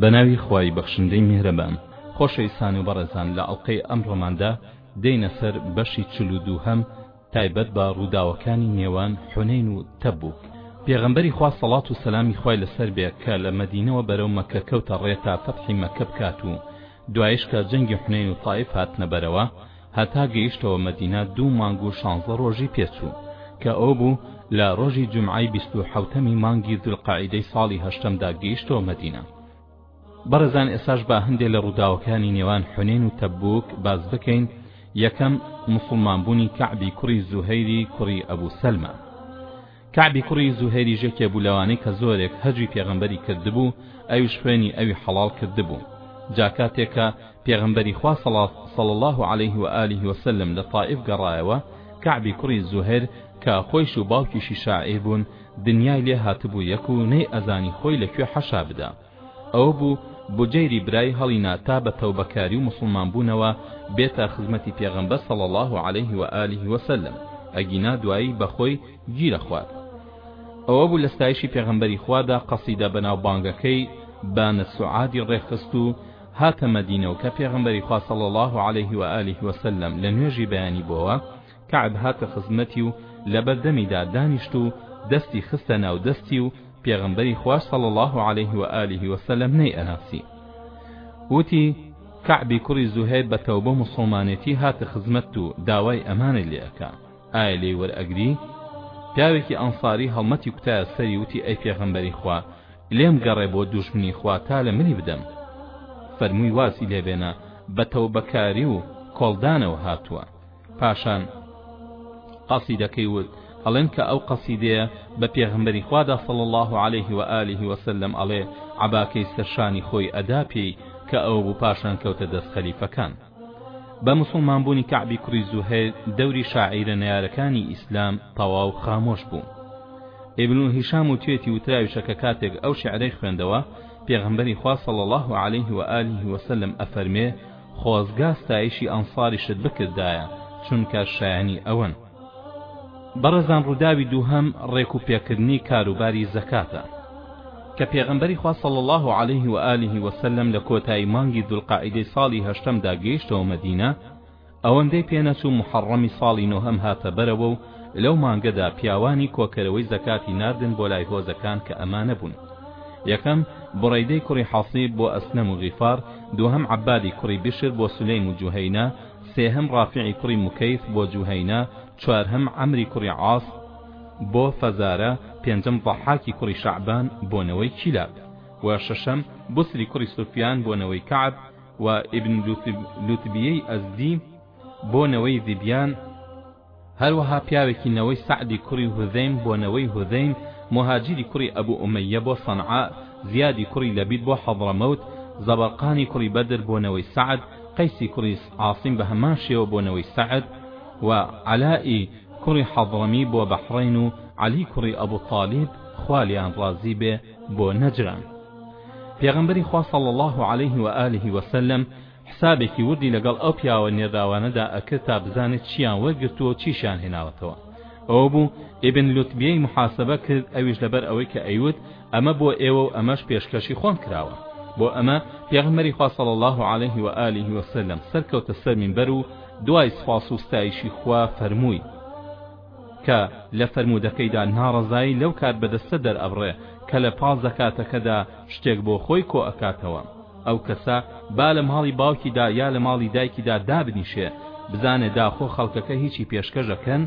بەناوی خوای بەخشندەی میهرەبان. خۆشەویستان و بەڕێزان لە ئەڵقەی ئەمڕۆماندا دێینە سەر بەشی چل و دووهەم تایبەت بە ڕووداوەکانی نێوان حونەین و تەبووک. پێغەمبەری خوا سەڵات و سەلامی خوای لەسەر بێ کە لە مەدینەوە بەرەو مەککە کەوتە ڕێ تا فەتحی مەککە بکات و دوایش کە جەنگی حونەین و تائیف هاتنە بەرەوە هەتا گەیشتەوە مەدینە دوو مانگ و شانزدە ڕۆژی پێ چوو کە ئەو بوو لە ڕۆژی جومعەی بیست و حەوتەمی مانگی زول قەعیدەی ساڵی هەشتەمدا گەیشتەوە مەدینە بەڕێزان ئێساش با هەندێ لە ڕووداوەکانی نێوان حونێن و تەبوک باس بکەین یەکەم مسلمانبوونی کەعبی کوڕی زوهەیری کوڕی ئەبوو سەلمە کەعبی کوڕی زوهێریش یەکێ بوو لەوانەی کە زۆرێک هەجوی پێغەمبەری کردبوو ئەویش خوێنی ئەوی حەڵاڵ کردبوو جا کاتێ کە پێغەمبەری خوا سەڵاڤ صلی اللە علیه و آله و سلم لە طائف گەڕایەوە کەعبی کوڕی زوهێر کە خۆیش و باوکیشی شاعیر بوون دنیای لێ هاتبوو یەک و نەی ئەزانی خۆی لە کوێ حەشا بدا ئەوە بوو بوجەیری برای هەڵینا تا بە تەوبەکاری و موسڵمان بوونەوە بێتە خزمەتی پێغەمبەر صلی اللە علیه و آله و سلم ئەگینا دوایی بە خۆی گیرە خوارد ئەوە بوو لە ستایشی پێغەمبەری خوادا قەسیدە بەناوبانگەکەی بان السعادی ڕێکخست و هاتە مەدینە و کە پێغەمبەری خوا صلی اللە علیه و آله و سلم لە نوێژی بەیانی بۆوە کەعب هاتە خزمەتی و لەبەردەمیدا دانیشت و دەستی خستە ناو دەستی و پێغەمبەری خواش صلی اللە علیه و آله و سلم نەیئەناسی وتی کەعبی کوڕی زوهێر بە تەوبە و موسڵمانێتی هاتە خزمەتت و داوای ئەمانت لێ ئەکا ئایا لێی وەرئەگری؟ پیاوێکی ئەنساری هەڵمەتی کوتایە سەری وتی ئەی پێغەمبەری خوا لێم گەڕێ بۆ دوژمنی خوا تا لە ملی بدەم فەرمووی وازی لێ بێنە بە تەوبەکاری و کۆڵدانەوە هاتووە پاشان قەسیدەکەی وت ئەڵێن کە ئەو قەسیدەیە بە پێغمبەری خوادا صلی الله علیه و آله و سلم ئەڵێ عەباکەی سەرشانی خۆی ئەدا پێی کە ئەوە بوو پاشان کەوتە دەست خەلیفەکان بە مسلمان بوونی کەعبی کوڕی زوهێر دەوری شاعیرە نەیارەکانی ئیسلام تەواو خامۆش بوو ابن هشام و توێتی وتراویشە کە کاتێک ئەو شعرەی خوێندەوە پێغمبەری خوا صلی الله علیه و آله و سلم ئەفەرمێ خۆزگا ستایشی ئەنساریشت بکردایە چونکە شایەنی ئەوەن. بەڕێزان ڕووداوی دووهەم ڕێک و پێکردنی کاروباری زەکاتە کە پێغەمبەری خوا صلی اللە علیه و آله و سلم لە کۆتایی مانگی ذوالقعدەی ساڵی هەشتەمدا گەیشتەوە مەدینە ئەوەندەی پێنەچوو محەڕەمی ساڵی نۆهەم هاتە بەرەوە و لەو مانگەدا پیاوانی کۆکەرەوەی زەکاتی ناردن بۆ لای هۆزەکان کە ئەمانە بوون، یەکەم، بوڕەیدەی کوڕی حەسیب بۆ ئەسلەم و غیفار، دووهەم، عەبادی کوڕی بشر بۆ سولەیم و جوهەینە، سێهەم، ڕافیعی کوڕی موکەیس بۆ جوهەینە، چوارهەم، عەمری کوڕی عاس بۆ فەزارە، پێنجەم، ضەحاکی کوڕی شەعبان بۆ نەوەی کیلاب و شەشەم، بوسری کوڕی سوفیان بۆ نەوەی کەعب و ئیبن لوتبیەی ئەزدی بۆ نەوەی ذیبیان، هەروەها پیاوێکی نەوەی سەعدی کوڕی هوزەیم بۆ نەوەی هوزەیم موهاجیری کوڕی ئەبو ئومەیە بۆ صەنعاء زیادی کوڕی لەبید بۆ حەضرەمەوت زەبەرقانی کوڕی بەدر بۆ نەوەی سەعد قەیسی کوڕی عاصم بەهەمان شێوە بۆ نەوەی سەعد و عەلائی کوڕی حەضرەمی بۆ بەحڕەین و عەلی کوڕی ئەبو طالیب خوا لێیان ڕازی بێ بۆ نەجران پێغەمبەری خوا صلی اللە علیه و آله و سلم حسابێکی وردی لەگەڵ ئەو پیاوە نێردراوانەدا ئەکرد تا بزانێت چییان وەرگرتووە و چیشیان هێناوەتەوە ئەوە بوو ئیبن لوتبیەی محاسبە کرد ئەویش لەبەر ئەوەی کە ئەیوت ئەمە بۆ ئێوە و ئەمەش پێشکەشی خۆم کراوە بۆ ئەمە پێغمبەری خوا صلی الله علیه و آله وسلم سەرکەوتە سەر منبەر و دوای سپاس و ستایشی خوا فەرمووی کە لە فەرموودەکەیدا ناڕەزایی لەو کاربەدەستە دەرئەبڕێ کە لە پاڵ زەکاتەکەدا شتێک بۆ خۆی کۆئەکاتەوە، ئەو کەسە با لە ماڵی باوکیدا یا لە ماڵی دایکیدا دابنیشێ، بزانێ داخۆ خەڵکەکە هیچی پێشکەش ئەکەن؟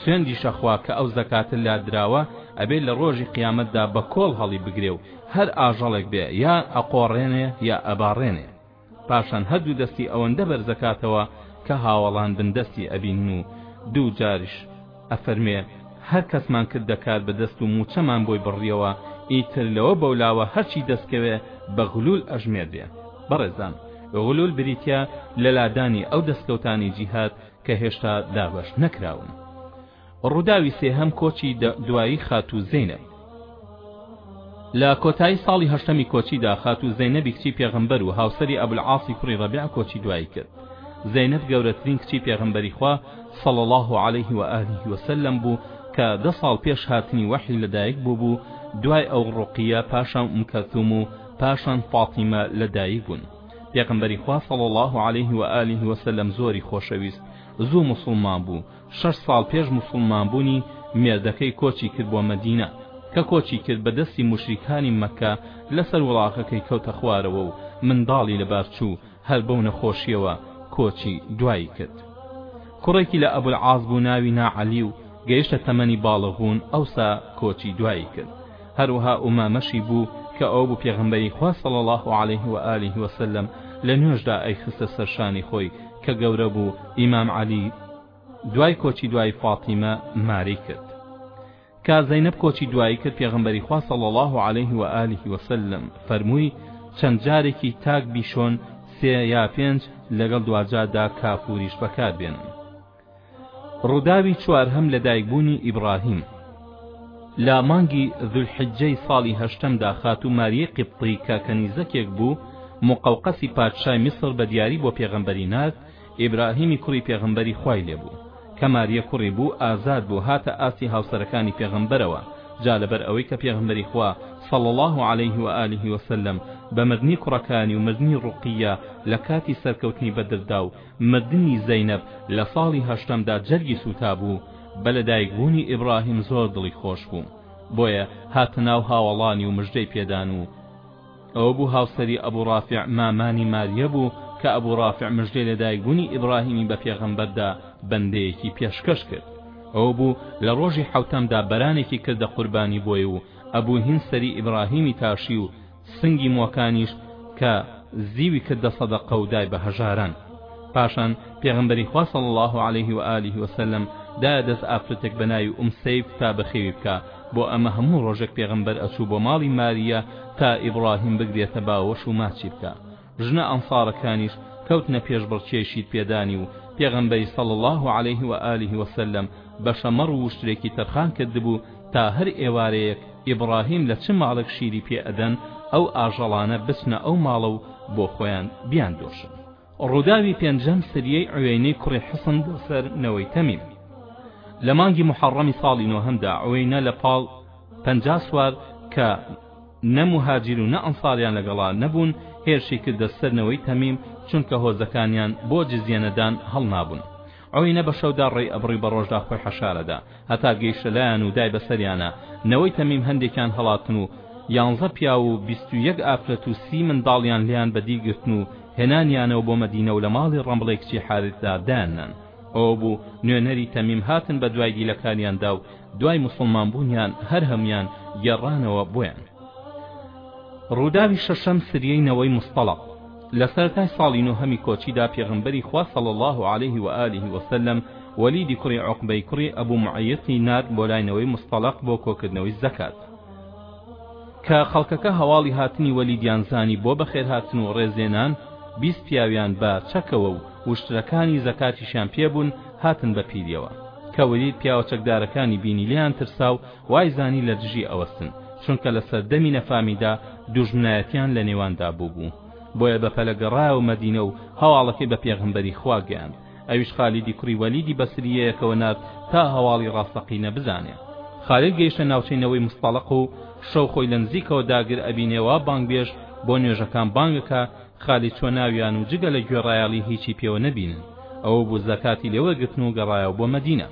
سوێندیش ئەخوا کە ئەو زەکاتە لادراوە ئەبێ لە ڕۆژی قیامەتدا بە کۆڵ هەڵیبگرێ و هەر ئاژەڵێک بێ یا ئەقۆڕێنێ یا ئەباڕێنێ. پاشان هەردوو دەستی ئەوەندە بەرزەکاتەوە کە هاوەڵان بن دەستی ئەبینن و دوو جاریش ئەفەرموێ هەر کەسمان کردە کار بە دەست و موچەمان بۆی بڕیەوە ئیتر لەوە بەولاوە هەرچی دەستکەوێ بە غلول ئەژمێردێ بەڕێزان غلول بریتیە لە لادانی ئەو دەستکەوتانی جیهاد کە هێشتا دابەش نەکراون ڕووداوی سێهەم کۆچی دوایی خاتوو زەینەب لە کۆتایی ساڵی هەشتەمی کۆچیدا خاتوو زەینەبی کچی پێغەمبەر و هاوسەری ئەبولعاسی کوڕی ڕەبیع کۆچی دوایی کرد زەینەب گەورەترین کچی پێغەمبەری خوا صلی الله علیه و آله وسلم بوو کە دە ساڵ پێش هاتنی وەحی لەدایک بوو بوو دوای ئەو ڕوقیە پاشان ئوم کەلثوم و پاشان فاطیمە لەدایک بوون پێغەمبەری خوا صلی الله علیه و آله وسلم زۆری خۆشەویست زوو مسلمان بوو شەش ساڵ پێش موسوڵمان بوونی مێردەکەی کۆچی کرد بۆ مەدینە، کە کۆچی کرد بە دەستی موشریکانی مەککە لەسەر وڵاخەکەی کەوتە خوارەوە و منداڵی لەبار چوو هەر بەو نەخۆشیەوە کۆچی دوایی کرد کوڕێکی لە ابو العاص بوو ناوی نا علی و گەیشتە تەمەنی باڵغ بوون ئەوسا کۆچی دوایی کرد هەروەها ئومامەشی بوو کە ئەو بوو پێغەمبەری خوا صلی اللە علیه و آله و سلم لە نوێژدا ئەیخستە سەر شانی خۆی کە گەورە بوو ئیمام عەلی دوای کۆچی دوای فاتیمە ماری کرد کە زەینەب کۆچی دوایی کرد پێغەمبەری خوا صلی اللە علیه و آله و سلم فەرمووی چەند جارێکی تاک بیشۆن سێ یا پێنج لەگەڵ دواجاردا کافوریش بەکاربێنن ڕووداوی چوارهەم لە دایکبوونی ئیبڕاهیم لە مانگی زولحیجەی ساڵی هەشتەمدا خاتوو ماریەی قبطی کە کەنیزەکێک بوو مقەوقەسی پادشای میسر بە دیاری بۆ پێغەمبەری نارد ئیبراهیمی کوڕی پێغەمبەری خوای لێ بوو کە ماریە کوڕی بوو ئازاد بوو هاتە ئاستی هاوسەرەکانی پێغەمبەرەوە جا لەبەر ئەوەی کە پێغەمبەری خوا صلی الله عليه و آله وسلم بە مردنی کوڕەکانی و مردنی ڕوقیە لە کاتی سەرکەوتنی بەدردا و مردنی زەینەب لە ساڵی هەشتەمدا جەرگی سووتابوو، بە لەدایکبوونی ئیبراهیم زۆر دڵی خۆش بوو، بۆیە هاتە ناو هاوەڵانی و مژدەی پێدان و ئەوە بوو هاوسەری ئەبوو ڕافع مامانی ماریە بوو کە ئەبوو ڕافع مژدەی لەدایکبوونی ئیبراهیمی بە پێغەمبەردا بەندەیەکی پێشکەش کرد ئەوە بوو لە ڕۆژی حەوتەمدا بەرانێکی کردە قوربانی بۆی و ئەبوو هین سەری ئیبراهیمی تاشی و سنگی مووەکانیش کە زیوی کردە سەدەقە و دای بە هەژاران پاشان پێغمبەری خوا صلی الله علیه و آله و سلم دایە دەست ئافرەتێک بە ناوی ئوم سیف تا بەخێوی بکا بۆ ئەمە هەموو ڕۆژێک پێغمبەر ئەچوو بۆ ماڵی ماریە تا ئیبراهیم بگرێتە باوەش و ماچی بکا ژنە ئەنسارەکانیش کەوتنە پێشبڕکێی شیرپێدانی و پێغەمبەری صلی اللە علیه و آله و سلم بەشە مەڕ و وشترێکی تەرخان کردبوو تا هەر ئێوارەیەک ئیبڕاهیم لە چ ماڵێک شیری پێ ئەدەن ئەو ئاژەڵانە بچنە ئەو ماڵە و بۆ خۆیان بیاندۆشن ڕووداوی پێنجەم سریەی عوێینەی کوڕی حسن بۆ سەر نەوەی تەمیم لە مانگی محەڕەمی ساڵی نۆهەمدا عوێینە لە پاڵ پەنجا سوار کە نە موهاجیر و نە ئەنساریان لەگەڵا نەبوون هێرشی کردە سەر نەوەی تەمیم چونکە هۆزەکانیان بۆ جزیە نەدان هەڵنابوون عوینە بە شەودا ڕێی ئەبڕی بە ڕۆژدا خۆی حەشارەدا هەتا گەیشتە لایان و دای بەسەریانا نەوەی تەمیم هەندێکیان هەڵاتن و یانزە پیاو و بیست و یەک ئافرەت و سی منداڵیان لێیان بەدی گرتن و هێنانیانەوە بۆ مەدینە و لە ماڵی ڕەمڵی کچی حارثدا دایاننان ئەوە بوو نوێنەری تەمیم هاتن بە دوای دیلەکانیاندا و دوای موسڵمان بوونیان هەر هەموویان گێڕانەوە بۆیان ڕووداوی شەشەم سریەی نەوەی مستەڵق لە سەرەتای ساڵی نۆهەمی کۆچیدا پێغەمبەری خوا صلی الله علیه و آله و سلم وەلیدی کوڕی عوقبەی کوڕی ئەبو معیطی نارد بۆ لای نەوەی مستەڵق بۆ کۆکردنەوەی زەکات کە خەڵکەکە هەواڵی هاتنی وەلیدیان زانی بۆ بەخێرهاتن و ڕێزلێنان بیست پیاویان بە چەکەوە و وشترەکانی زەکاتیشیان پێ بوون هاتن بە پیریەوە کە ولید پیاوە چەکدارەکانی بینی لێیان ترسا و وای زانی لە دژی ئەوەستن چونکە لە سەردەمی نەفامیدا دوژمنایەتیان لە نێواندا بووبوو بۆیە بەپەلە گەڕایەوە مەدینە و هەواڵەکەی بە پێغەمبەری خوا گەیاند ئەویش خالیدی کوڕی وەلیدی بەسرییەکەوە نارد تا هەواڵی ڕاستەقینە بزانێ. خالید گەیشتە ناوچەی نەوەی موستەڵق و شەو خۆی لە نزیکەوە داگر ئەبینێ وا بانگبێژ بۆ نوێژەکان بانگ ئەکا، خالید چووە ناویان و جگە لە گوێڕایەڵی هیچی پێوە نەبینن. ئەوە بوو زەکاتی لێ وەرگرتن و گەڕایەوە بۆ مەدینە.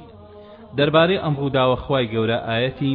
دەربارەی ئەم ڕووداوە خوای گەورە ئایەتی،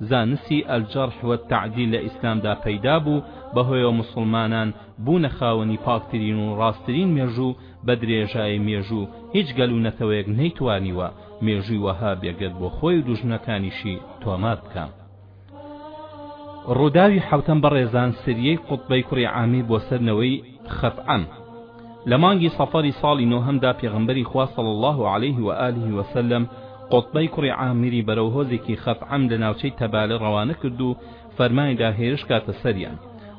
زانستی الجرح والتعدیل لە ئیسلامدا پەیدا بوو بەهۆیەوە موسڵمانان بوونە خاوەنی پاکترین و ڕاستترین مێژوو بە درێژایی مێژوو هیچ گەل و نەتەوەیەک نەیتوانیوە مێژووی وەها بێگەرد بۆ خۆی و دوژمنەکانیشی تۆمار بکا ڕووداوی حەوتەم بەڕێزان سریەی قوتبەی کوڕی عامی بۆ سەر نەوەی خەثعەم، لە مانگی صەفەری ساڵی نۆهەمدا پێغەمبەری خوا صلی اللە علیه و آله و سلم قوطبەی کوڕی عامیری بەرەو هۆزێکی خەثعەم لە ناوچەی تەبالە ڕەوانە کرد و فەرمانیدا هێرش کاتە سەریان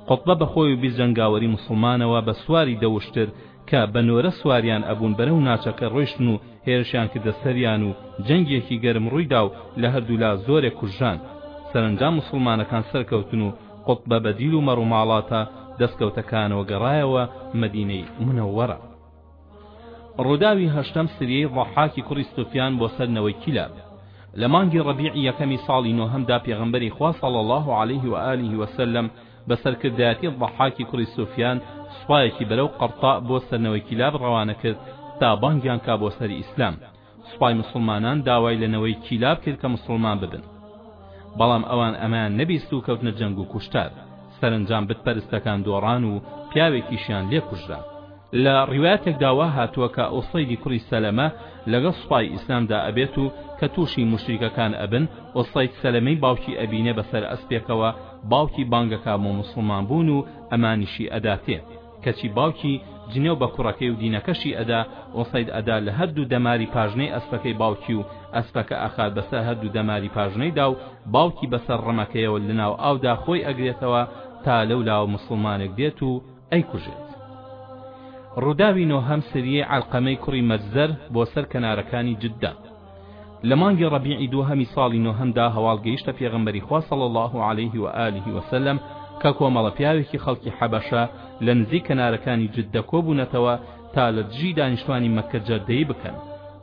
قوطبە بە خۆی و بیست جەنگاوەری موسڵمانەوە بە سواری دەوشتر کە بە نۆرە سواریان ئەبوون بەرەو ناچەکە ڕۆیشتن و هێرشیان کردە سەریان و جەنگێکی گەرم ڕوویدا و لە هەردوولا زۆرێک کوژران سەرەنجام موسڵمانەکان سەرکەوتن و قوتبە بە دیل و مەڕوماڵاتە دەستکەوتەکانەوە گەڕایەوە مەدینەی منەوەرە. ڕووداوی هەشتەم سریەی ضەحاکی کوڕی سوفیان بۆ سەر نەوەی کیلاب. لە مانگی ڕەبیعی یەکەمی ساڵی نۆهەمدا پێغەمبەری خوا صلی اللە علیه و آله و سلم بە سەرکردایەتی ضەحاکی کوڕی سوفیان سوپایەکی بەرەو قەڕطاء بۆ سەر نەوەی کیلاب ڕەوانە کرد تا بانگیان کا بۆ سەر ئیسلام. سوپای مسوڵمانان داوای لە نەوەی کیلاب کرد کە مسوڵمان ببن بەڵام ئەوان ئەمەیان نەبیست و کەوتنە جەنگ و کوشتار سەرەنجام بت پەرستەکان دۆڕان و پیاوێکیشیان لێ کوژرا لە ڕیواتێکدا وا هاتووە کە ئۆسەیدی کوڕی سەلەمە لەگەڵ سوپای ئیسلامدا ئەبێت و کە تووشی مشریکەکان ئەبن ئۆسەید سەلەمەی باوکی ئەبینێ بەسەر ئەسپێکەوە باوکی بانگەکا بۆ مسلمان بوون و ئەمانیشی ئەداتێ کەچی باوکی جنێو بە کوڕەکەی و دینەکەشی ئەدا، ئوسەید ئەدا لە هەردوو دەماری پاژنەی ئەسپەکەی باوکی و ئەسپەکە ئەخات بەسەر هەردوو دەماری پاژنەیدا و باوکی بەسەر ڕمەکەیەوە لەناو ئاودا خۆی ئەگرێتەوە تا لەولاوە موسڵمانێک دێت و ئەیکوژێت. ڕووداوی نۆهەم سریەی عەلقەمەی کوڕی مەجزەر بۆ سەر کەنارەکانی جدە. لە مانگی ڕەبیعی دووهەمی ساڵی نۆهەمدا هەواڵ گەیشتە پێغەمبەری خوا صلی الله علیه و آله و سلم کە کۆمەڵە پیاوێکی خەڵکی حەبەشە لە نزیک کەنارەکانی جدە کۆبوونەتەوە تا لە دژی دانیشتوانی مەککە جەردەی بکەن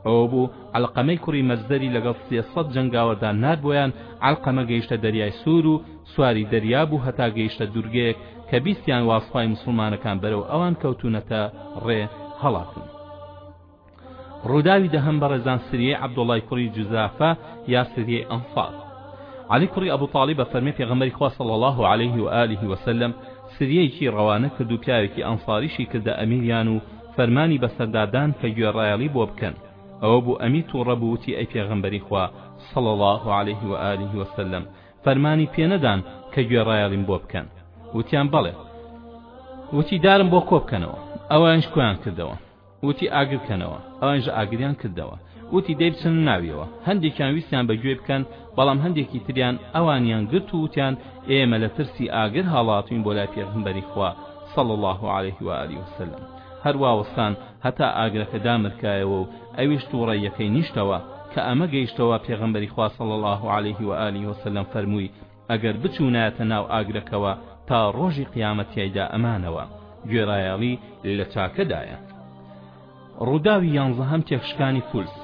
ئەوە بوو عەلقەمەی کوڕی مەزدەری لەگەڵ سێسەد جەنگاوەردا نارد بۆیان عەلقەمە گەیشتە دەریای سوور و سواری دەریا بوو هەتا گەیشتە دوورگەیەک کە بیستیان واسپای مسلمانەکان بەرەو ئەوان کەوتوونەتە ڕێ هەڵاتن ڕووداوی دەهەم بەڕێزان سریەی عەبدوڵای کوڕی جوزافە یا سریەی ئەنفال علی کوڕی ئەبو تاڵی بە فەرمی پێغەمبەری خوا صلی الله علیه و آله و سلم سریەکی ڕەوانە کرد و پیاوێکی ئەنصاریشی کردە ئەمیریان و فەرمانی بەسەردادان کە گوێڕایەڵی بۆ بکەن ئەوە بوو ئەمی تووڕە بوو وتی ئەی پێغەمبەری خوا صلی الله علیه و آله و سلم فەرمانی پێنەدان کە گوێڕایەڵیم بۆ بکەن وتیان بەڵێ وتی دارم بۆ کۆ بکەنەوە ئەوانش کۆیان کردەوە وتی، ئاگر بکەنەوە. ئەوانیش ئاگریان کردەوە. وتی، دەی بچنە ناویەوە. هەندێکیان ویستیان بە گوێی بکەن، بەڵام هەندێکی تریان ئەوانیان گرت و وتیان، ئێمە لە ترسی ئاگر هەڵاتووین بۆ لای پێغەمبەری خوا، صلی اللە علیه و آله وسلم. هەر وا وەستان هەتا ئاگرەکە دامرکایەوە و ئەویش تووڕەیەکەی نیشتەوە، کە ئەمە گەیشتەوە پێغەمبەری خوا، صلی اللە علیه و آله وسلم، فەرمووی، ئەگەر بچوونایەتە ناو ئاگرەکەوە تا ڕۆژی قیامەت تیایدا ئەمانەوە، گوێرایەڵی لە چاکەدایە. ڕووداوی یانزەهەم تێکشکانی فولس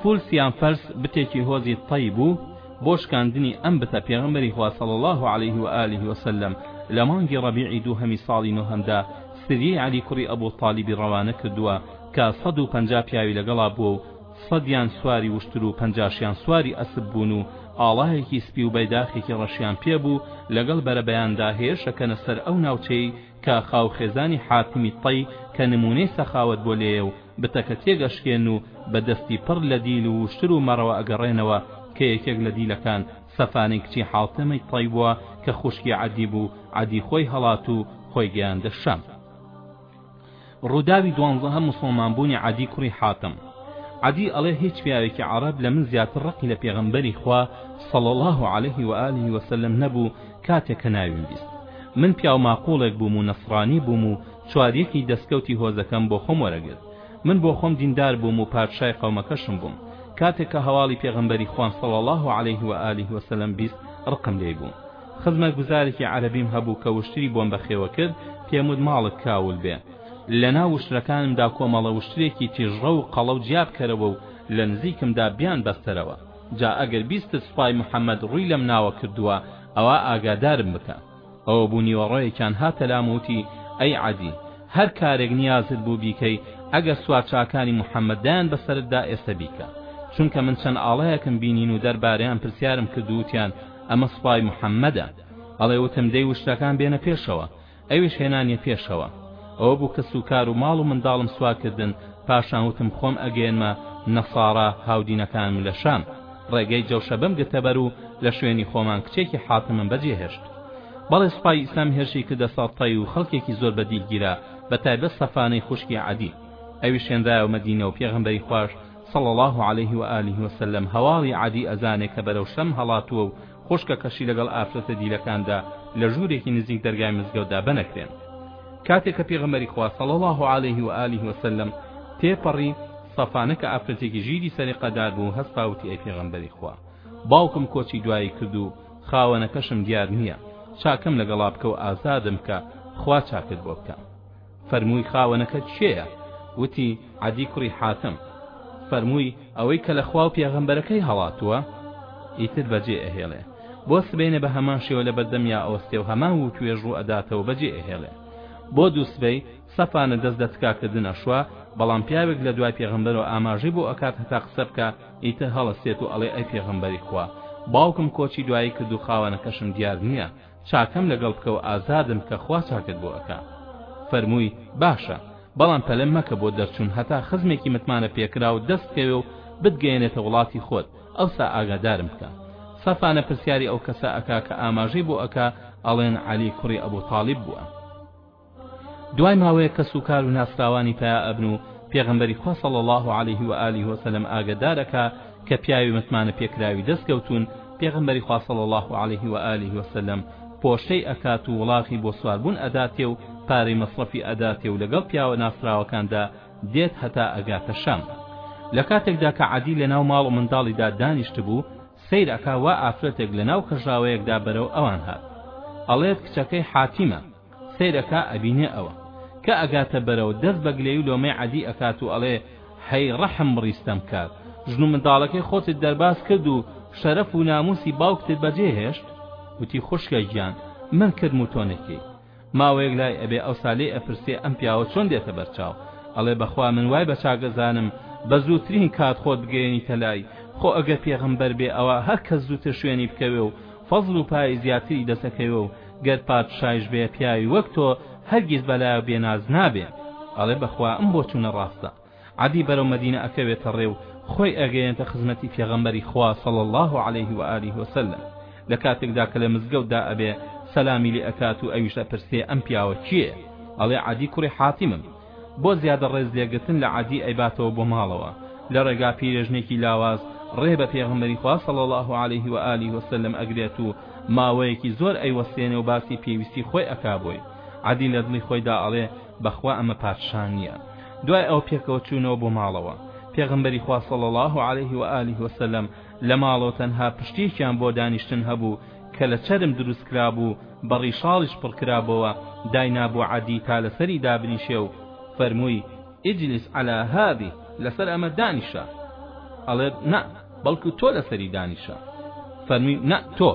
فولس یان فەلس بتێکی هۆزی تەی بوو، بۆ شکاندنی ئەم بتە پێغەمبەری خوا صلی اللە علیه و آله و سلم لە مانگی ڕەبیعی دووهەمی ساڵی نۆهەمدا سریەی عەلی کوڕی ئەبو تالیبی ڕەوانە کردووە کە سەد و پەنجا پیاوی لەگەڵا بووە و سەدیان سواری وشتر و پەنجاشیان سواری ئەسپ بوون و ئاڵایەکی سپی و بەیداخێکی ڕەشیان پێ بوو، لەگەڵ بەرەبەیاندا هێرش ئەکەنە سەر ئەو ناوچەی کە خاو خێزانی حاتمی تەی کە نموونەی سەخاوەت بۆ لێیە و بتەکە تێک ئەشکێن و بە دەستی پڕ لە دیل و وشتر و مەڕەوە ئەگەڕێنەوە کە یەکێک لە دیلەکان سەفانەی کچی حاتمی تەی بووە کە خوشکی عەدی بوو، عەدی خۆی هەڵات و خۆی گەیاندە شام. ڕووداوی دوانزەهەم موسڵمان بوونی عەدی کوڕی حاتەم عەدی ئەڵێ هیچ پیاوێکی عەڕەب لە من زیاتر ڕقی لە پێغەمبەری خوا صلی اللە علیه و آله و سلم نەبوو کاتێ کە ناویم بیست من پیاو ماقوڵێک بووم و نەسڕانی بووم و چوار یەکی دەسکەوتی هۆزەکەم بۆ خۆم وەرەگرت من بۆ خۆم دیندار بووم و پادشای قەومەکەشم بووم کاتێک کە هەواڵی پێغەمبەری خوام صلی اللە علیه و آله و سلم بیست ڕقم لێی بوو خزمەتگوزارێکی عەرەبیم هەبوو کە وشتری بۆم بەخێوە کرد، پێم وت ماڵت کاول بێ، لە ناو وشترەکانمدا کۆمەڵە وشترێکی تیژڕە و قەڵەو جیا بکەرەوە و لە نزیکمدا بیان بەستەرەوە. جا ئەگەر بیستت سوپای محەمەد ڕووی لەم ناوە کردووە، ئەوا ئاگادارم بکە. ئەوە بوو نیوەڕۆیەکیان هاتە لام و وتی، ئەی عەدی! هەر کارێک نیازت بوو بیکەی، ئەگەر سوارچاکانی محەمەد دایان بەسەرتدا ئێستە بیکە. چونکە من چەند ئاڵایەکم بینین و دەربارەیان پرسیارم کرد و وتیان، ئەمە سوپای محەممەدە. ئەڵێ وتم دەی وشکەکان بێنە پێشەوە. ئەویش هێنانیە پێشەوە. ئەوە بوو کەس و کار و ماڵ و منداڵم سوار کردن، پاشان وتم خۆم ئەگەیەنمە نەسارا هاودینەکانم لە شام. ڕێگەی جەوشەبەم گرتە بەر و لە شوێنی خۆمان کچێکی حاتمم بە جێ هێشت. بەڵێ سوپای ئیسلام هێرشی کردە سەر تەی و خەڵکێکی زۆر بە دیل گیرا، بە تایبەت سەفانەی خوشکی عەدی. ئەویش هێنرایەوە مەدینە و پێغەمبەری خواش، صلی اللە علیه و آله و سلم هەواڵی عەدی ئەزانێ کە بەرەو شەم هەڵاتووە و خوشکەکەشی لەگەڵ ئافرەتە دیلەکاندا لە ژوورێکی نزیک دەرگای مزگەوتدا بەنەکرێن کاتێک کە پێغەمبەری خوا صلی اللە علیه و آله و سلم تێپەڕی سەفانە کە ئافرەتێکی ژیری سەریقەدار بوو هەستا وتی ئەی پێغەمبەری خوا باوکم کۆچی دوایی کرد و خاوەنەکەشم دیار نییە چاکەم لەگەڵا بکە و ئازادم کە خوا چاکت بۆ بکە فەرمووی خاوەنەکەت کێیە؟ وتی، عەدی کوڕی حاتم. فەرمووی، ئەوەی کە لە خوا و پێغەمبەرەکەی هەڵاتووە، ئیتر بەجێ ئەهێڵێ. بۆ سبەینێ بە هەمان شێوە لە بەردەمیا ئەوەستێ و هەمان وتوێژ ڕوو ئەداتەوە بەجێ ئەهێڵێ. بۆ دوو سبەی، سەفانە دەست لە تکاکردن ئەشوا، بەڵام پیاوێک لە دوای پێغەمبەرەوە ئاماژەی بۆ ئەکات هەتا قسە بکا، ئیتر هەڵەستێت و ئەڵێ ئەی پێغەمبەری خوا، باوکم کۆچی دوایی کرد و خاوەنەکەشم دیار نییە. چاکەم لەگەڵ بکە و ئازادم بکە خوا چاکەت بۆ ئەکا فەرمووی باشە بەڵام پەلە مەکە بۆ دەرچوون هەتا خزمێکی متمانە پێکراو دەست بکەوێ و بتگەیەنێتە وڵاتی خۆت ئەوسا ئاگادارم بکە سەفانە پرسیاری ئەو کەسە ئەکا کە ئاماژەی بۆ ئەکا ئەڵێن عەلی کوڕی ئەبو تاڵیب بووە دوای ماوەیەک کەس و کار و ناسراوانی پەیا ئەبن و پێغەمبەری خوا صلی الله علیه و آله و سلم ئاگەدار ئەکا کە پیاوی متمانە پێکراوی دەست کەوتوون پێغەمبەری خوا صلی الله علیه و آله و سلم پۆشتەی ئەکات و وڵاغی بۆ سواربوون ئەداتێ و پارەی مەسرەفی ئەداتێ و لەگەڵ پیاوە ناسراوەکاندا دێت هەتا ئەگاتە شام لە کاتێکدا کە عەدی لەناو ماڵ و منداڵیدا دانیشتبوو سیر ئەکا وا ئافرەتێک لەناو کەژاوەیەکدا بەرەو ئەوان هات ئەڵێت کچەکەی حاتیمە سەیرەکە ئەبینێ ئەوە کە ئەگاتە بەرەوە دەست بە گلەیی و لۆمەی عەدی ئەکات و ئەڵێ هەی ڕەحم بڕی ستەمکار ژن و منداڵەکەی خۆتت دەرباز کرد و شەرەف و ناموسی باوکتت بەجێ هێشت وتی خوشکە گیان من کردم و تۆ نەکەی ماوەیەک لای ئەبێ ئەوسا لێ ئەپرسێ ئەم پیاوە چۆن دێتە بەرچاو ئەڵێ بەخوا من وای بە چاگەزانم بە زووترین کات خۆت بگەیەنیتە لای خۆ ئەگەر پێغەمبەر بێ ئەوە هەر کەس زووتر شوێنی بکەوێ و فەزڵ و پای زیاتری دەسەکەوێ و گەر پادشایش بێ پیاوی وەک تۆ هەرگیز بەلایەوە بێ ناز نابێ ئەڵێ بەخوا ئەم بۆچوونە ڕاستە عەدی بەرەو مەدینە ئەکەوێتە ڕێ و خۆی ئەگەیەنتە خزمەتی پێغەمبەری خوا صلی الله علیه و آله و سلم لە کاتێکدا کە لە مزگەوتدا ئەبێ سەلامی لێ ئەکات و ئەویش ئەپرسێ ئەم پیاوە کێیە ئەڵێ عەدی کوڕی حاتیمم بۆ زیادە ڕێز لێگرتن لە عەدی ئەیباتەوە بۆ ماڵەوە لە ڕێگا پیرێژنێکی لاواز ڕێ بە پێغەمبەری خوا صلی اللە علیه و آله و سلم ئەگرێت و ماوەیەکی زۆر ئەیوەستێنێ و باسی پێویستی خۆی ئەکا بۆی عەدی لە دڵی خۆیدا ئەڵێ بەخوا ئەمە پادشا نییە دوای ئەو پێکەوە چوونەوە بۆ ماڵەوە پێغمبەری خوا صلی الله عليه و آله وسلم لە ماڵەوە تەنها پشتێکیان بۆ دانیشتن هەبوو کە لە چەرم دروست کرابوو بە ڕیشاڵیش پڕکرابۆوە داینا بۆ عەدی تا لەسەری دابنیشێ و فەرمووی، اجلس علی هذه لەسەر ئەمە دانیشە. ئەڵێت، نا، بەڵکو تۆ لەسەری دانیشە. فەرمووی، نا، تۆ.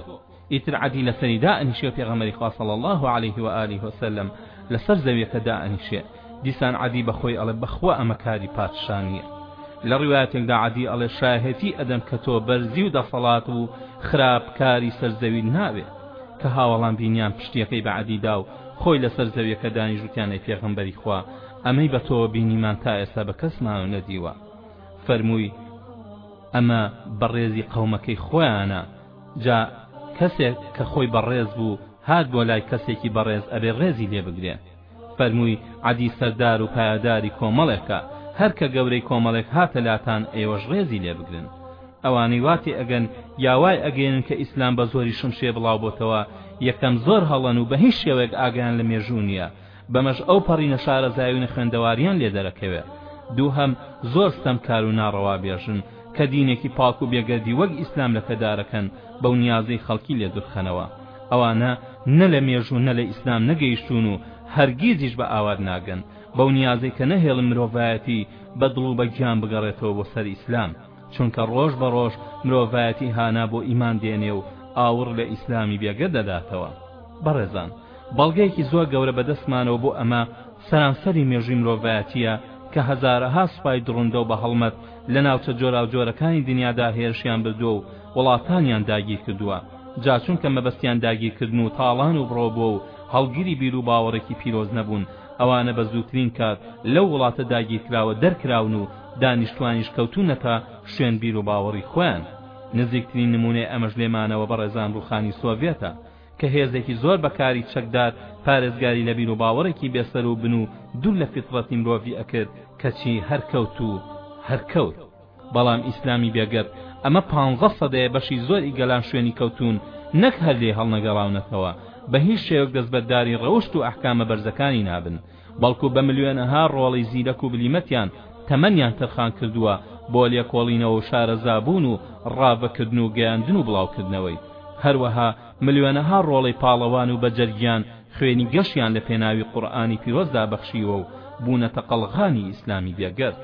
ئیتر عەدی لەسەری دائەنیشێ و پێغەمبەری خوا صلی اللە علیه و آله وسلم لەسەر زەویەکە دائەنیشێ. دیسان عەدی بە خۆی ئەڵێ بەخوا ئەمە کاری پادشا نییە لە ڕیوایەتێکدا عەدی ئەڵێ شایهەتی ئەدەم کە تۆ بەرزی و دەسەڵات و خراپ کاری سەر زەویت ناوێ کە هاوەڵان بینیان پشتیەکەی بە عەدی دا و خۆی لەسەر زەویەکە دانیش وتیان ئەی پێغەمبەری خوا ئەمەی بە تۆوە بینیمان تا ئێستا بە کەسمان و نەدیوە فەرمووی ئەمە بەڕێزی قەومەکەی خۆیانە جا کەسێک کە خۆی بەڕێز بوو هات بۆ لای کەسێکی بەڕێز ئەبێ ڕێزی لێ بگرێ فەرمووی، عەدی سەردار و پایەداری کۆمەڵێکە، هەر کە گەورەی کۆمەڵێک هاتە لاتان ئێوەش ڕێزی لێ بگرن. ئەوانەی وا تێ ئەگەن یا وای ئەگەیەنن کە ئیسلام بە زۆری شمشێ بڵاو بۆتەوە، یەکەم زۆر هەڵەن و بە هیچ شێوەیەک ئاگایان لە مێژوو نییە، بەمەش ئەو پەڕی نەشارەزایی و نەخوێندەوارییان لێ دەرەکەوێ. دووهەم، زۆر ستەمکار و ناڕەوا بێژن کە دینێکی پاک و بێگەردی وەک ئیسلام لەکەدارەکەن، بەو نیازەی خەڵکی لێ دورخەنەوە. ئەوانە نە لە مێژوو نە لە ئیسلام نەگەیشتوون و هەرگیزیش بە ئاوات ناگەن بەو نیازەی کە نەهێڵن مرۆڤایەتی بە دڵ و بە گیان بگەڕێتەوە بۆ سەر ئیسلام چونکە ڕۆژ بە ڕۆژ مرۆڤایەتی هانا بۆ ئیمان دێنێ و ئاوڕ لە ئیسلامی بێگە دەداتەوە بەڕێزان بەڵگەیەکی زۆر گەورە بەدەستمانەوە بۆ ئەمە سەرانسەری مێژووی مرۆڤایەتیە کە هەزارەها سوپای دڕندە و بەهەڵمەت لە ناوچە جۆراوجۆرەکانی دنیادا هێرشیان بردووە و وڵاتانیان داگیر کردووە جا چونکە مەبەستیان داگیرکردن و تاڵان و بڕۆ بووە و هەڵگری بیر و باوەڕێکی پیرۆز نەبوون ئەوانە بە زووترین کات لەو وڵاتە داگیرکراوە دەرکراون و دانیشتوانیش کەوتوونەتە شوێن بیر و باوەڕی خۆیان نزیکترین نمونەی ئەمەش لێ مانەوە بەڕێزان ڕوخانی سۆڤێتە کە هێزێکی زۆر بەکاری چەکدار پارێزگاری لە بیر و باوەڕێکی بێسەر و بن و دوور لە فیتڕەتی مرۆڤی ئەکرد کەچی هەر کەوت و هەر کەوت بەڵام ئیسلامی بێگەرد ئەمە پانزە سەدەیە بەشی زۆری گەلان شوێنی کەوتوون نەک هەر لێ هەڵنەگەڕاونەتەوە بە هیچ شێوەک دەستبەرداری ڕەوشت و ئەحکامە بەرزەکانی نابن بەڵکو بە ملیۆنەها ڕۆڵی زیرەک و بلیمەتیان تەمەنیان تەرخان کردووە بۆ لێکۆڵینەوە و شارەزابوون و ڕاڤەکردن و گەیاندن و بڵاوکردنەوەی هەروەها ملیۆنەها ڕۆڵەی پاڵەوان و بەجەرگیان خوێنی گەشیان لە پێناوی قورئانی پیرۆزدا بەخشیوە و بوونە تەقەڵغانی ئیسلامی بێگەرد.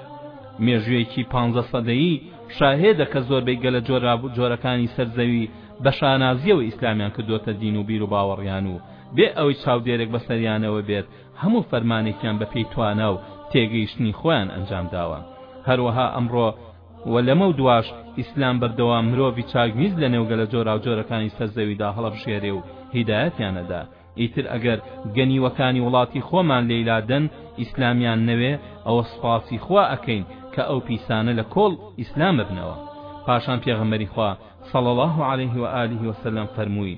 مێژوویەکی پانزە سەدەیی شاهێدە کە زۆربەی گەلە جۆراوجۆرەکانی سەر زەوی بە شانازییەوە ئیسلامیان کردۆتە دین و بیروباوەڕیان و بێ ئەوەی چاودێرێک بەسەریانەوە بێت هەموو فەرمانێکیان بەپێی توانا و تێگەیشتنی خۆیان ئەنجامداوە. هەروەها ئەمڕۆ و لەمەو دواش ئیسلام بەردەوام مرۆڤی چاک ویست لە نێو گەلە جۆراوجۆرەکانی سەر زەویدا هەڵەبژێرێ و هیدایەتیان ئەدا ئیتر ئەگەر گەنیوەکانی وڵاتی خۆمان لێی لادەن ئیسلامیان نەوێ ئەوە سوپاسی خوا ئەکەین کە ئەو پیسانە لە کۆڵ ئیسلام ئەبنەوە پاشان پێغەمبەری خوا صلی اللە علیه و آله وسلم فەرمووی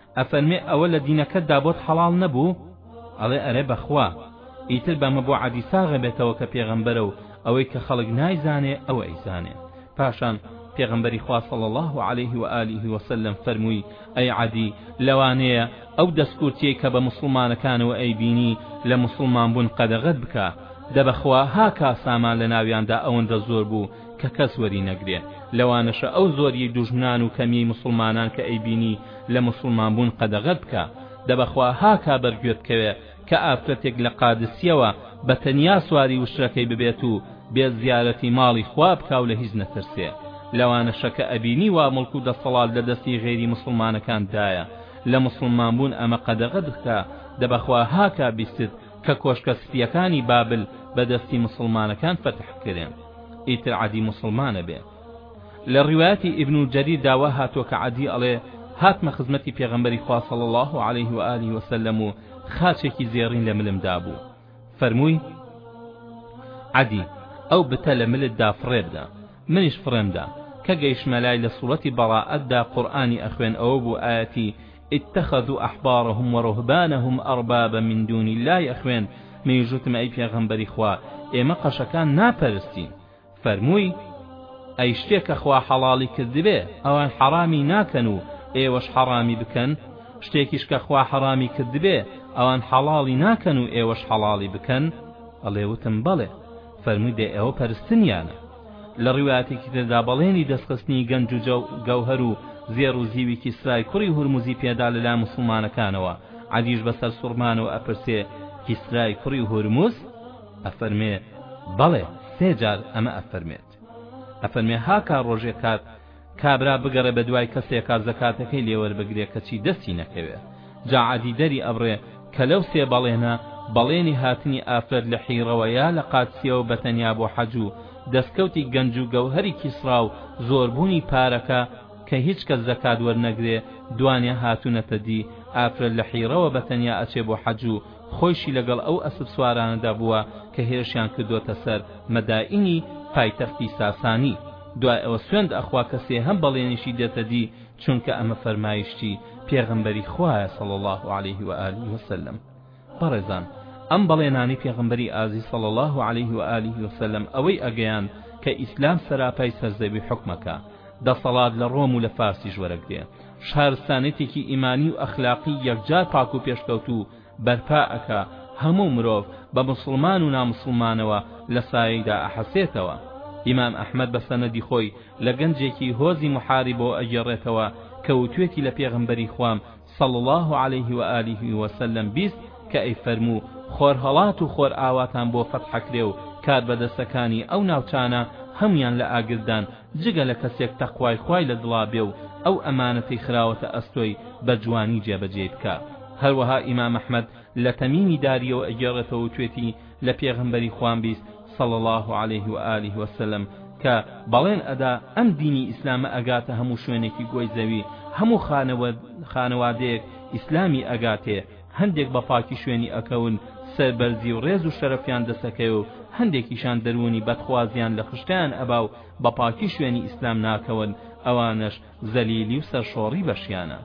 ئەفەرمێ ئەوە لە دینەکەتدا بۆت حەڵاڵ نەبوو؟ ئەڵێ ئەرێ بەخوا! ئیتر بەمە بۆ عەدی ساغەبێتەوە کە پێغەمبەرە و ئەوەی کە خەڵک نایزانێ ئەو ئەیزانێ. پاشان پێغەمبەری خوا صلی اللە علیه و آله و سلم فەرمووی، ئەی عەدی لەوانەیە ئەو دەستکورتیەی کە بە موسڵمانەکانەوە ئەیبینی لە موسڵمانبوون قەدەغەت بکا، دە بەخوا هاکا سامان لەناویاندا ئەوەندە زۆر بوو کە کەس وەری نەگرێ لەوانەشە ئەو زۆریەی دوژمنان و کەمیەی موسڵمانان کە ئەیبینی لە موسڵمان بوون قەدەغەت بکا دە بەخوا هاکا بەر گوێت بکەوێ کە ئافرەتێک لە قادسیەوە بە تەنیا سواری وشرەکەی ببێت و بێت زیارەتی ماڵی خوا بکا و لە هیچ نەترسێ لەوانەشە کە ئەبینی وا موڵک و دەسەڵات لە دەستی غەیری موسڵمانەکان دایە لە موسڵمان بوون ئەمە قەدەغەت بکا دە بەخوا هاکا بیستت کە کۆشکە سپیەکانی بابل بە دەستی موسڵمانەکان فەتح کرێن ئیتر عەدی موسڵمانە بێ لە ڕیوایەتی ئیبن جەریر دا وا هاتوە کە عەدی ئەڵێ هاتمە خزمەتی پێغەمبەری خوا صلی الله علیه و آله و سلم و خاچێکی زێڕین لە ملم دابوو فەرمووی عەدی ئەو بتە لە ملت دا فڕێ بدە منیش فڕێم دا کە گەیشتمە لای لە سوڕەتی بەڕائەت دا قورئانی ئەخوێن ئەوە بوو ئایەتی اتخذوا احبارهم ورهبانهم اربابا من دون اللە ئەخوێن منیش وتم ئەی پێغەمبەری خوا ئێمە قەشەکان ناپەرستین فەرمووی ئەی شتێک کە خوا حەڵاڵی کردبێ ئەوان حەڕامی ناکەن و ئێوەش حەڕامی بکەن شتێکیش کە خوا حەڕامی کردبێ ئەوان حەڵاڵی ناکەن و ئێوەش حەڵاڵی بکەن ئەڵێ وتم بەڵێ فەرمووی دێ ئەوە پەرستنیانە لە ڕوایەتێکی تردا بەڵێنی دەستخستنی گەنج و گەوهەر و زێڕ و زیوی کیسرای کوڕی هورمزی پێدا لە لای موسڵمانەکانەوە عەدیش بە سەرسوڕمانەوە ئەپرسێ کیسرای کوڕی هورمز ئەفەرمێ بەڵێ سێ جار ئەمە ئەفەرمێت ئەفەرمێ هاکا ڕۆژێک کات کابرا بگەڕێ بەدوای کەسێکا زەکاتەکەی لێ وەربگرێ کەچی دەستی نەکەوێ جا عەدی دەری ئەبڕێ کە لەو سێ بەڵێنە بەڵێنی هاتنی ئافرەت لە حیڕەوە یا لە قادسیەوە بەتەنیا بۆ حەج و دەستکەوتی گەنج و گەوهەری کیسڕا و زۆربوونی پارەکە کە هیچ کەس زەکات وەرنەگرێ دوانێ هاتوونەتە دی ئافرەت لە حیڕەوە بەتەنیا ئەچێ بۆ حەج و خۆیشی لەگەڵ ئەو ئەسپ سوارانەدا بووە کە هێرشیان کردۆتە سەر مەدائینی پایتەختی ساسانی دوای ئەوە سوێند ئەخوا کە سێهەم بەڵێنیشی دێتە دی چونکە ئەمە فەرمایشتی پێغەمبەری خوایە صلی اللە علیه و آله و سلم بەڕێزان ئەم بەڵێنانەی پێغەمبەری ئازیز صلی اللە علیه و آله و سلم ئەوەی ئەگەیان کە ئیسلام سەراپای سەرزەوی حکومەکە دەسەڵات لە ڕۆم و لە فارسیش وەرەگرێ شارستانێتێکی ئیمانی و ئەخلاقی یەکجار پاک و پێشکەوتوو بەرپا ئەکا هەموو مرۆڤ بە موسڵمان و ناموسڵمانەوە لە سایەیدا ئەحەسێتەوە ئیمام ئەحمەد بە سەنەدی خۆی لە گەنجێکی هۆزی محاری بۆ ئەگێڕێتەوە کە وتوێتی لە پێغەمبەری خوام صلی اللە علیه و آله و سلم بیست کە ئەی فەرموو خۆرهەڵات و خۆرئاواتان بۆ فەتحەکرێ و کاربەدەستەکانی ئەو ناوچانە هەمویان لە ئاگردان جگە لە کەسێک تەقوای خوای لە دڵا بێ و ئەو ئەمانەتەی خراوەتە ئەستۆی بە جوانی جێ بەجێی بکا هەروەها ئیمام ئەحمەد لە تەمیمی داریەوە ئەگێڕێتەوە وتوێتی لە پێغەمبەری خوام بیست صلی اللە علیه و آله و سلم کە بەڵێن ئەدا ئەم دینی ئیسلامە ئەگاتە هەموو شوێنێکی گۆی زەوی هەموو خانەوادەیەک ئیسلامی ئەگاتێ هەندێک بە پاکی شوێنی ئەکەون سەربەرزی و ڕێز و شەرەفیان دەسەکەوێ و هەندێکیشان دەروونی بەدخوازیان لە خشتەیان ئەبا و بە پاکی شوێنی ئیسلام ناکەون ئەوانەش زەلیلی و سەرشۆڕی بەشیانە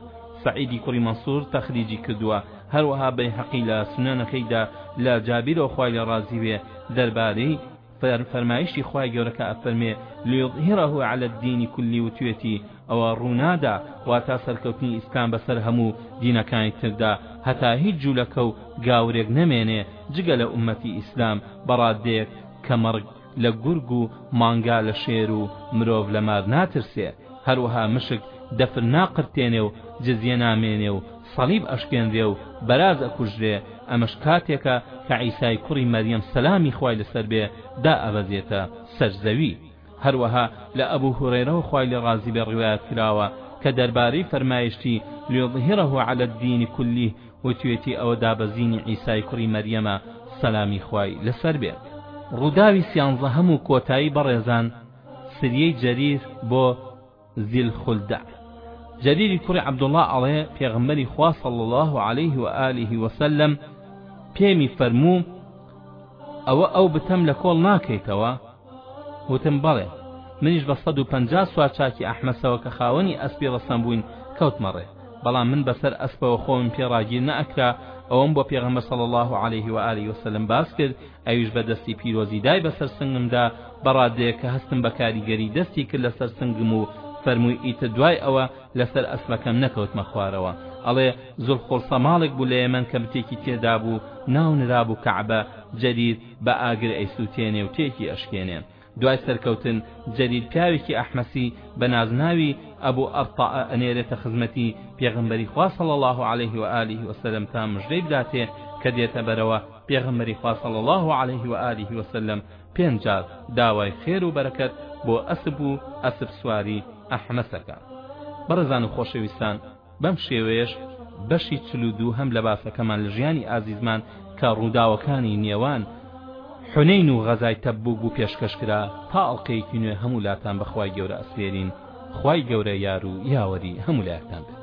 سەعیدی کوڕی مەنسور تەخریجی کردووە هەروەها بەیهەقی لە سونەنەکەیدا لە جابیرەوە خوای لێ ڕازی بێ دەربارەی پێر فەرمایشتی خوای گەورە کە ئەفەرمێ لیظهره علی الدین کلی وتوێتی ئەوە ڕوونادا واتا سەرکەوتنی ئیسلام بەسەر هەموو دینەکانی تردا هەتا هیچ جولەکە و گاورێک نەمێنێ جگە لە ئوممەتی ئیسلام بە ڕاددەیەک کە مەڕگ لە گورگ و مانگا لە شێر و مرۆڤ لە مار ناترسێ هەروەها مشک دەفر ناقرتێنێ و جزیە نامێنێ و صەلیب ئەشکێنرێ و بەراز ئەکوژرێ ئەمەش کاتێکە کە عیسای کوڕی مەریەم سەلامی خوای لەسەر بێ دائەبەزێتە سەر زەوی هەروەها لە ئەبو هورەیرەوە خوای لێ ڕازی بێ ڕیوایەت کراوە کە دەربارەی فەرمایشتی لیظهره علی الدین کلیه وتوێتی ئەوە دابەزینی عیسای کوڕی مەریەمە سەلامی خوای لەسەر بێ ڕووداوی سیانزەهەم و کۆتایی بەڕێزان سریەی جەریر بۆ ذی الخلدە جەریری کوڕی عەبدوڵڵا ئەڵێ پێغەمبەری خوا صلی الله علیه و آله و سلم پێمی فەرموو ئەوە ئەو بتەم لە کۆڵ ناکەیتەوە وتم بەڵێ منیش بە سەد و پەنجا سوار چاکی ئەحمەسەوە کە خاوەنی ئەسپی ڕەسەن بووین کەوتمەڕێ بەڵام من بەسەر ئەسپەوە خۆم پێ ڕاگیر نەئەکرا ئەوەم بۆ پێغەمبەر صلی الله علیه و آله و سلم باس کرد ئەویش بە دەستی پیرۆزی دای بەسەر سنگمدا بە ڕادەیەک کە هەستم بە کاریگەری دەستی کرد لەسەر سنگم و فەرمووی ئیتر دوای ئەوە لەسەر ئەسپەکەم نەکەوتمە خوارەوە ئەڵێ زولخوڵسە ماڵێک بوو لە یەمەن کە بتێکی تێدا بوو ناونرابوو کەعبە جەریر بە ئاگر ئەیسووتێنێ و تێکی ئەشکێنێ دوای سەرکەوتن جەریر پیاوێکی ئەحمەسی بە نازناوی ئەبو ئەرتەع ئەنێرێتە خزمەتی پێغەمبەری خوا صلی الله علیه و آله و سلم تا مژدەی بداتێ کە دێتە بەرەوە پێغەمبەری خوا صلی الله علیه و آله و سلم پێنج جار داوای خێر و بەرەکەت بۆ ئەسب و ئەسب سواری ئەحمەسەکە بەڕێزان و خۆشەویستان بەم شێوەیەش بەشی چل و دووهەم لە باسەکەمان لە ژیانی ئازیزمان کە ڕووداوەکانی نێوان حونەین و غەزای تەبوک بوو پێشکەش کرا تا ئەڵقەیەکی نوێ هەموو لاتان بەخوای گەورە ئەسپێرین خوای گەورە یارو یاوەری هەموو لایەکتان بێت